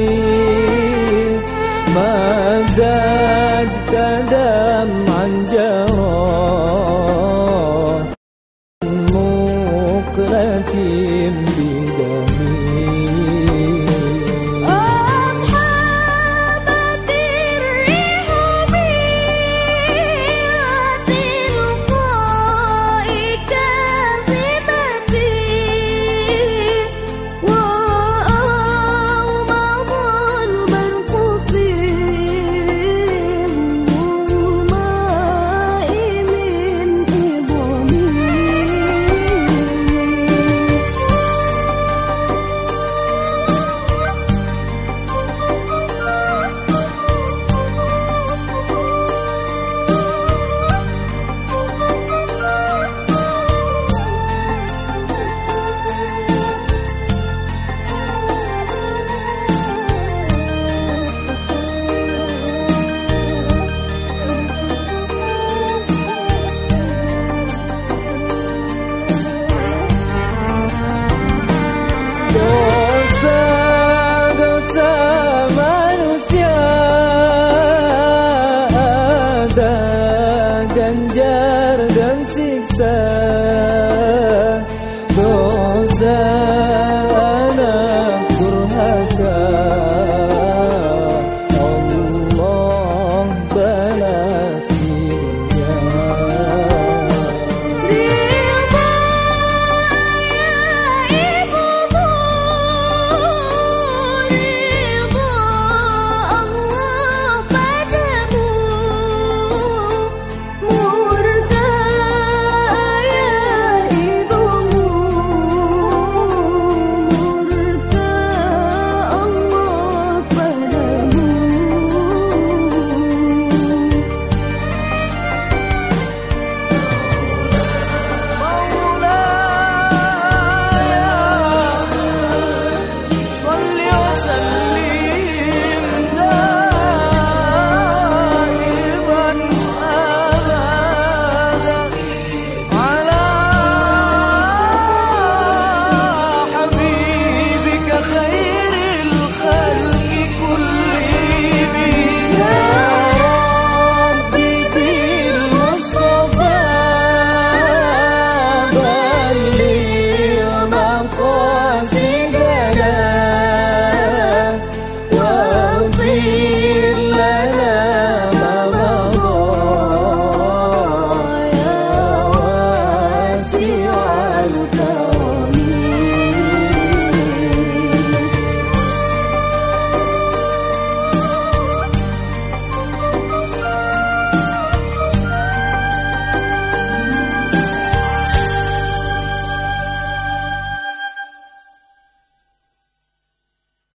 العالمين ما زادت دمعا جرا مقلتي